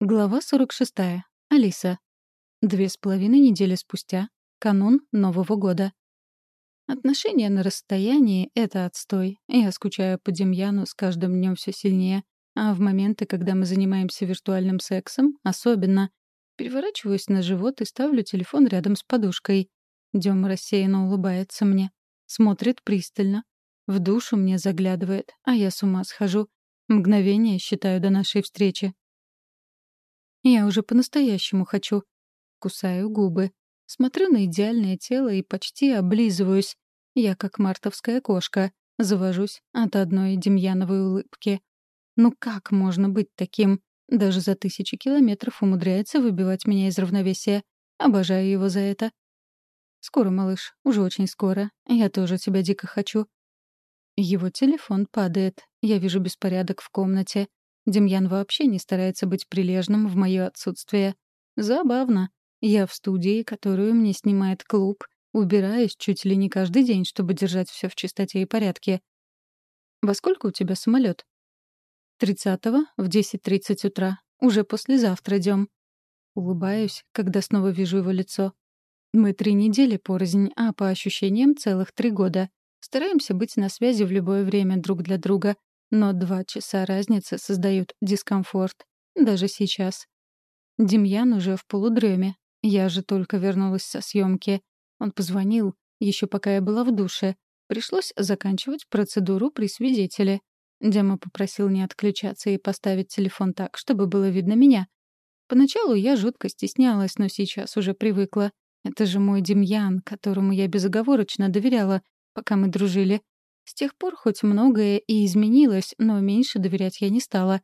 Глава 46. Алиса. Две с половиной недели спустя. Канун Нового года. Отношения на расстоянии — это отстой. Я скучаю по Демьяну с каждым днем все сильнее. А в моменты, когда мы занимаемся виртуальным сексом, особенно. Переворачиваюсь на живот и ставлю телефон рядом с подушкой. Дема рассеянно улыбается мне. Смотрит пристально. В душу мне заглядывает, а я с ума схожу. Мгновение считаю до нашей встречи. Я уже по-настоящему хочу. Кусаю губы. Смотрю на идеальное тело и почти облизываюсь. Я как мартовская кошка. Завожусь от одной демьяновой улыбки. Ну как можно быть таким? Даже за тысячи километров умудряется выбивать меня из равновесия. Обожаю его за это. Скоро, малыш, уже очень скоро. Я тоже тебя дико хочу. Его телефон падает. Я вижу беспорядок в комнате. Демьян вообще не старается быть прилежным в мое отсутствие. Забавно. Я в студии, которую мне снимает клуб, убираюсь чуть ли не каждый день, чтобы держать все в чистоте и порядке. «Во сколько у тебя самолет? «Тридцатого в 10.30 утра. Уже послезавтра идем. Улыбаюсь, когда снова вижу его лицо. Мы три недели порознь, а по ощущениям целых три года. Стараемся быть на связи в любое время друг для друга, но два часа разницы создают дискомфорт. Даже сейчас. Демьян уже в полудреме. Я же только вернулась со съемки. Он позвонил, еще пока я была в душе. Пришлось заканчивать процедуру при свидетеле. Дема попросил не отключаться и поставить телефон так, чтобы было видно меня. Поначалу я жутко стеснялась, но сейчас уже привыкла. Это же мой Демьян, которому я безоговорочно доверяла, пока мы дружили. С тех пор хоть многое и изменилось, но меньше доверять я не стала.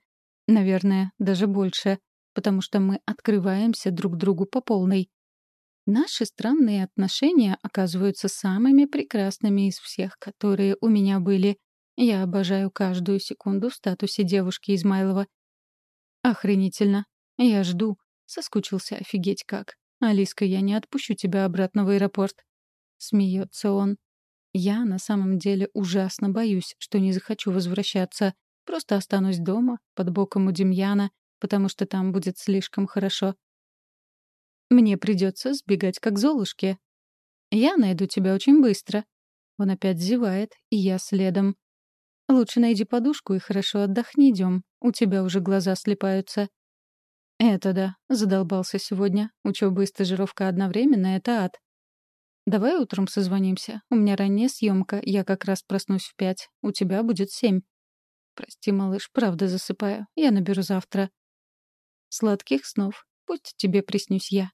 Наверное, даже больше, потому что мы открываемся друг другу по полной. Наши странные отношения оказываются самыми прекрасными из всех, которые у меня были. Я обожаю каждую секунду в статусе девушки Измайлова. Охренительно. Я жду. Соскучился офигеть как. Алиска, я не отпущу тебя обратно в аэропорт. Смеется он. Я на самом деле ужасно боюсь, что не захочу возвращаться. Просто останусь дома, под боком у Демьяна, потому что там будет слишком хорошо. Мне придется сбегать как золушке. Я найду тебя очень быстро. Он опять зевает, и я следом. Лучше найди подушку и хорошо отдохни, идем. У тебя уже глаза слепаются. Это да, задолбался сегодня. Учеба и стажировка одновременно — это ад. «Давай утром созвонимся. У меня ранняя съемка, я как раз проснусь в пять. У тебя будет семь». «Прости, малыш, правда засыпаю. Я наберу завтра». «Сладких снов. Пусть тебе приснюсь я».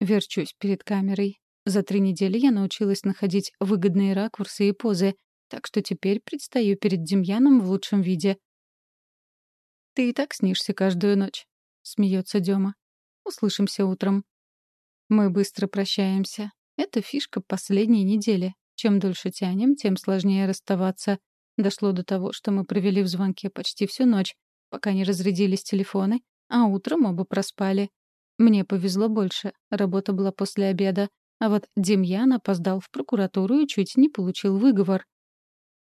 Верчусь перед камерой. За три недели я научилась находить выгодные ракурсы и позы, так что теперь предстаю перед Демьяном в лучшем виде. «Ты и так снишься каждую ночь», — смеется Дема. «Услышимся утром». Мы быстро прощаемся. Это фишка последней недели. Чем дольше тянем, тем сложнее расставаться. Дошло до того, что мы провели в звонке почти всю ночь, пока не разрядились телефоны, а утром оба проспали. Мне повезло больше, работа была после обеда, а вот Демьян опоздал в прокуратуру и чуть не получил выговор.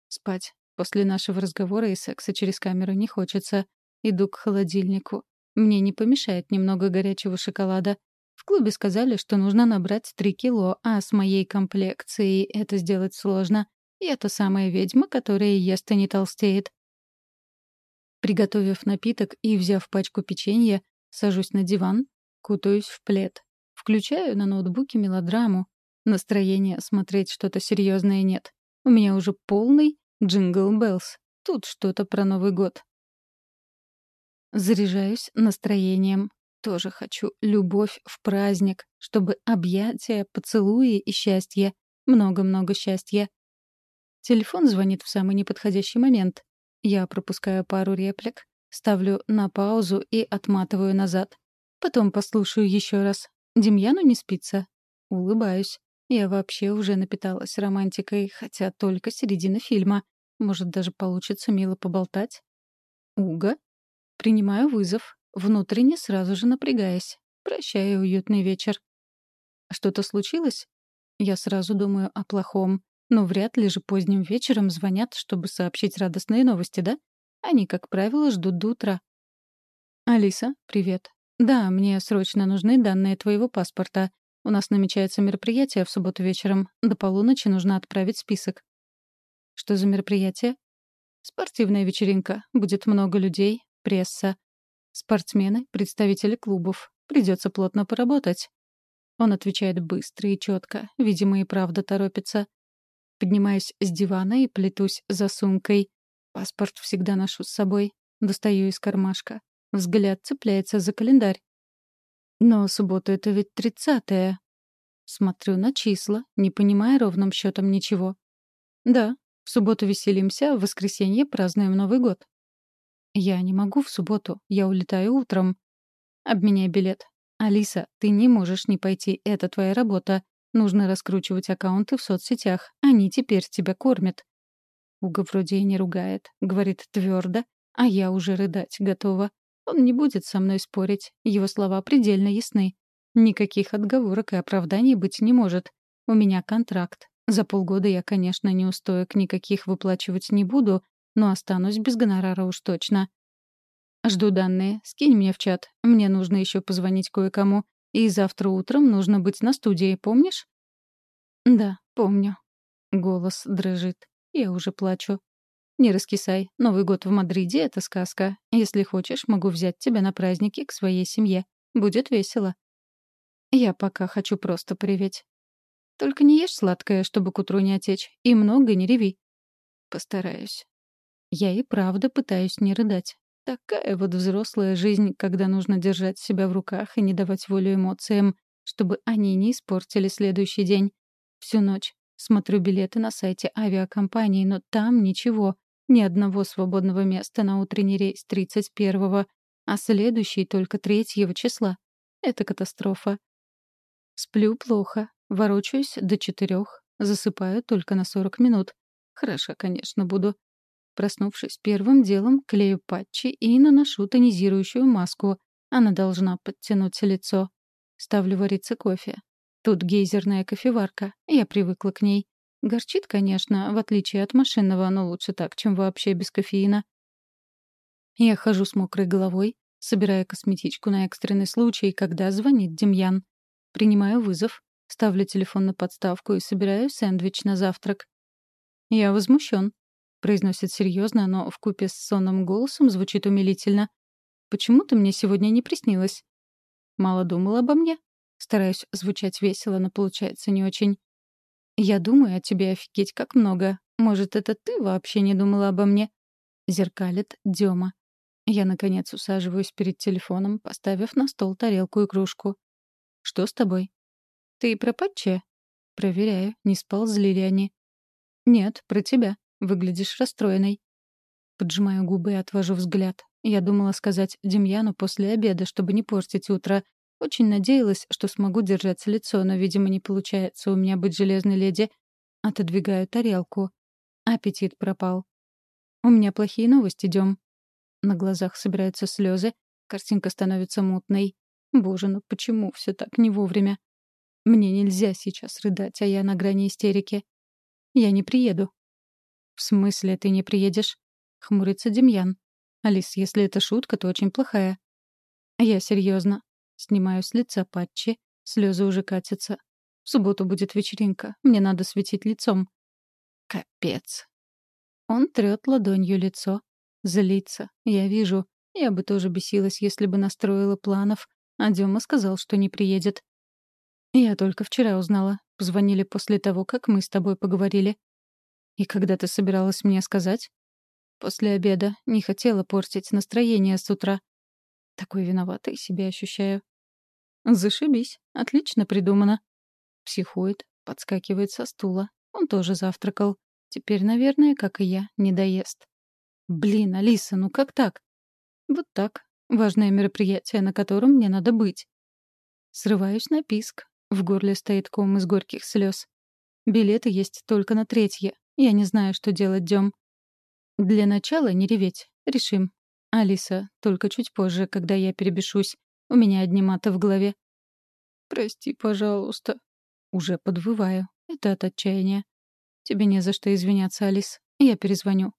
Спать. После нашего разговора и секса через камеру не хочется. Иду к холодильнику. Мне не помешает немного горячего шоколада. Клубе сказали, что нужно набрать 3 кило, а с моей комплекцией это сделать сложно. Я та самая ведьма, которая ест и не толстеет. Приготовив напиток и взяв пачку печенья, сажусь на диван, кутаюсь в плед. Включаю на ноутбуке мелодраму. Настроения смотреть что-то серьезное нет. У меня уже полный jingle bells. Тут что-то про Новый год. Заряжаюсь настроением. Тоже хочу любовь в праздник, чтобы объятия, поцелуи и счастье. Много-много счастья. Телефон звонит в самый неподходящий момент. Я пропускаю пару реплик, ставлю на паузу и отматываю назад. Потом послушаю еще раз. Демьяну не спится. Улыбаюсь. Я вообще уже напиталась романтикой, хотя только середина фильма. Может, даже получится мило поболтать. Уга. Принимаю вызов внутренне сразу же напрягаясь. Прощаю уютный вечер. Что-то случилось? Я сразу думаю о плохом. Но вряд ли же поздним вечером звонят, чтобы сообщить радостные новости, да? Они, как правило, ждут до утра. Алиса, привет. Да, мне срочно нужны данные твоего паспорта. У нас намечается мероприятие в субботу вечером. До полуночи нужно отправить список. Что за мероприятие? Спортивная вечеринка. Будет много людей, пресса. Спортсмены, представители клубов. Придется плотно поработать. Он отвечает быстро и четко. Видимо, и правда торопится. Поднимаюсь с дивана и плетусь за сумкой. Паспорт всегда ношу с собой. Достаю из кармашка. Взгляд цепляется за календарь. Но суббота — это ведь тридцатое. Смотрю на числа, не понимая ровным счетом ничего. Да, в субботу веселимся, а в воскресенье празднуем Новый год. Я не могу в субботу, я улетаю утром. Обменяй билет. Алиса, ты не можешь не пойти, это твоя работа. Нужно раскручивать аккаунты в соцсетях, они теперь тебя кормят. Уга вроде и не ругает, говорит твердо, а я уже рыдать готова. Он не будет со мной спорить, его слова предельно ясны. Никаких отговорок и оправданий быть не может. У меня контракт. За полгода я, конечно, не устоек никаких выплачивать не буду, но останусь без гонорара уж точно. Жду данные. Скинь мне в чат. Мне нужно еще позвонить кое-кому. И завтра утром нужно быть на студии, помнишь? Да, помню. Голос дрожит. Я уже плачу. «Не раскисай. Новый год в Мадриде — это сказка. Если хочешь, могу взять тебя на праздники к своей семье. Будет весело». «Я пока хочу просто приветь. Только не ешь сладкое, чтобы к утру не отечь, и много не реви». «Постараюсь». Я и правда пытаюсь не рыдать. Такая вот взрослая жизнь, когда нужно держать себя в руках и не давать волю эмоциям, чтобы они не испортили следующий день. Всю ночь смотрю билеты на сайте авиакомпании, но там ничего. Ни одного свободного места на утренний рейс 31-го, а следующий только 3 числа. Это катастрофа. Сплю плохо, ворочаюсь до четырех, засыпаю только на 40 минут. Хорошо, конечно, буду. Проснувшись первым делом, клею патчи и наношу тонизирующую маску. Она должна подтянуть лицо. Ставлю вариться кофе. Тут гейзерная кофеварка, я привыкла к ней. Горчит, конечно, в отличие от машинного, но лучше так, чем вообще без кофеина. Я хожу с мокрой головой, собирая косметичку на экстренный случай, когда звонит Демьян. Принимаю вызов, ставлю телефон на подставку и собираю сэндвич на завтрак. «Я возмущен», — произносит серьезно, но вкупе с сонным голосом звучит умилительно. «Почему ты мне сегодня не приснилась?» «Мало думал обо мне?» Стараюсь звучать весело, но получается не очень. «Я думаю о тебе офигеть как много. Может, это ты вообще не думала обо мне?» Зеркалит Дема. Я, наконец, усаживаюсь перед телефоном, поставив на стол тарелку и кружку. «Что с тобой?» «Ты про Патче?» «Проверяю, не сползли ли они». «Нет, про тебя. Выглядишь расстроенной». Поджимаю губы и отвожу взгляд. Я думала сказать Демьяну после обеда, чтобы не портить утро, очень надеялась, что смогу держать лицо, но, видимо, не получается у меня быть железной леди. Отодвигаю тарелку. Аппетит пропал. «У меня плохие новости, Дем». На глазах собираются слезы, картинка становится мутной. Боже, ну почему все так не вовремя? Мне нельзя сейчас рыдать, а я на грани истерики. Я не приеду. «В смысле ты не приедешь?» — хмурится Демьян. «Алис, если это шутка, то очень плохая». «Я серьезно. Снимаю с лица патчи, слезы уже катятся. В субботу будет вечеринка, мне надо светить лицом. Капец. Он трёт ладонью лицо. Злится. Я вижу. Я бы тоже бесилась, если бы настроила планов, а Дёма сказал, что не приедет. Я только вчера узнала. Позвонили после того, как мы с тобой поговорили. И когда ты собиралась мне сказать? После обеда. Не хотела портить настроение с утра. Такой виноватой себя ощущаю. Зашибись. Отлично придумано. Психует, подскакивает со стула. Он тоже завтракал. Теперь, наверное, как и я, не доест. Блин, Алиса, ну как так? Вот так. Важное мероприятие, на котором мне надо быть. Срываюсь на писк. В горле стоит ком из горьких слез. Билеты есть только на третье. Я не знаю, что делать, Дем. Для начала не реветь. Решим. «Алиса, только чуть позже, когда я перебешусь. У меня одни маты в голове». «Прости, пожалуйста». Уже подвываю. Это от отчаяния. «Тебе не за что извиняться, Алис. Я перезвоню.